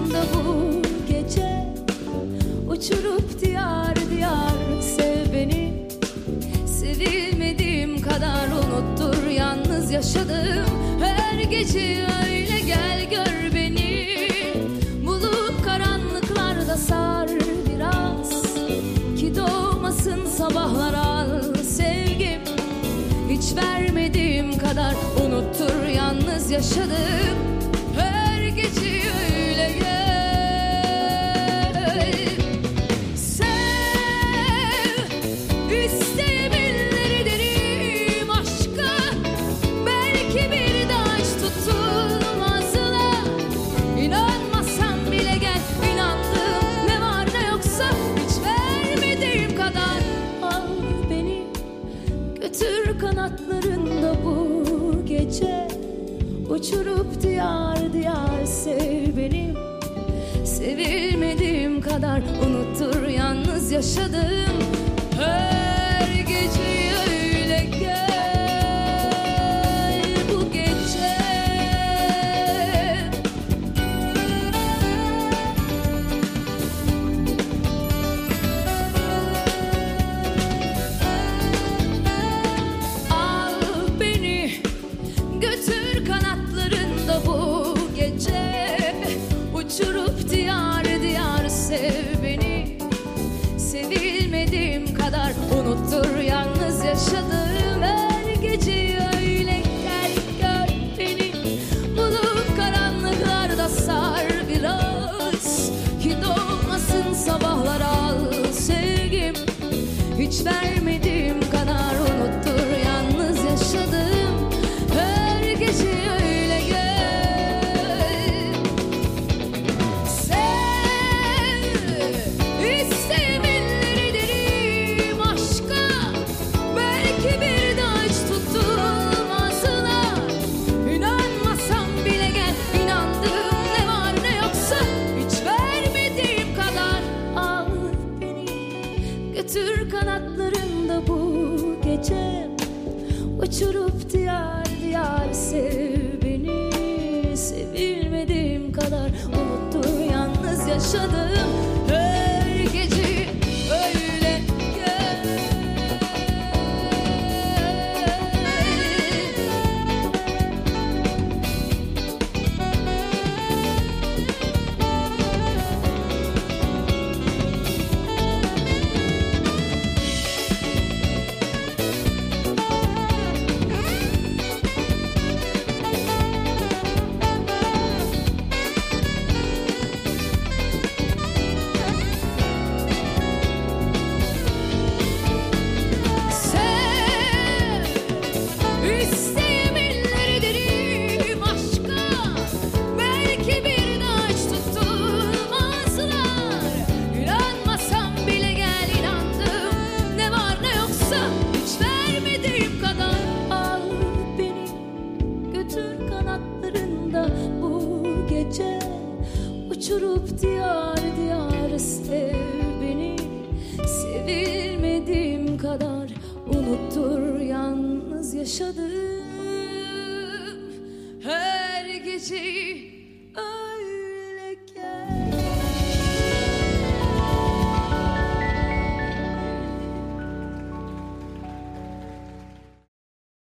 kanatlarında bu gece Uçurup diyar diyar sev beni. Sevilmediğim kadar unuttur yalnız yaşadım. Her gece öyle gel gör beni. Bulup karanlıklarda sar biraz Ki doğmasın sabahlar al sevgim. Hiç vermediğim kadar unuttur yalnız yaşadım. Her gece öyle Uçurup diyar diyar sev beni. Sevilmediğim kadar unuttur yalnız yaşadım Sevilmediğim kadar. Unuttur yalnız yaşadığım her gece öyle gel gör beni. Bulup karanlıklarda sar biraz. Ki doğmasın sabahlar al sevgim. Hiç vermediğim Uçurup diyar diyar sev beni. Sevilmediğim kadar unuttur yalnız yaşadım Uçurup diyar diyar sev beni. Sevilmediğim kadar unuttur yalnız yaşadım her geceyi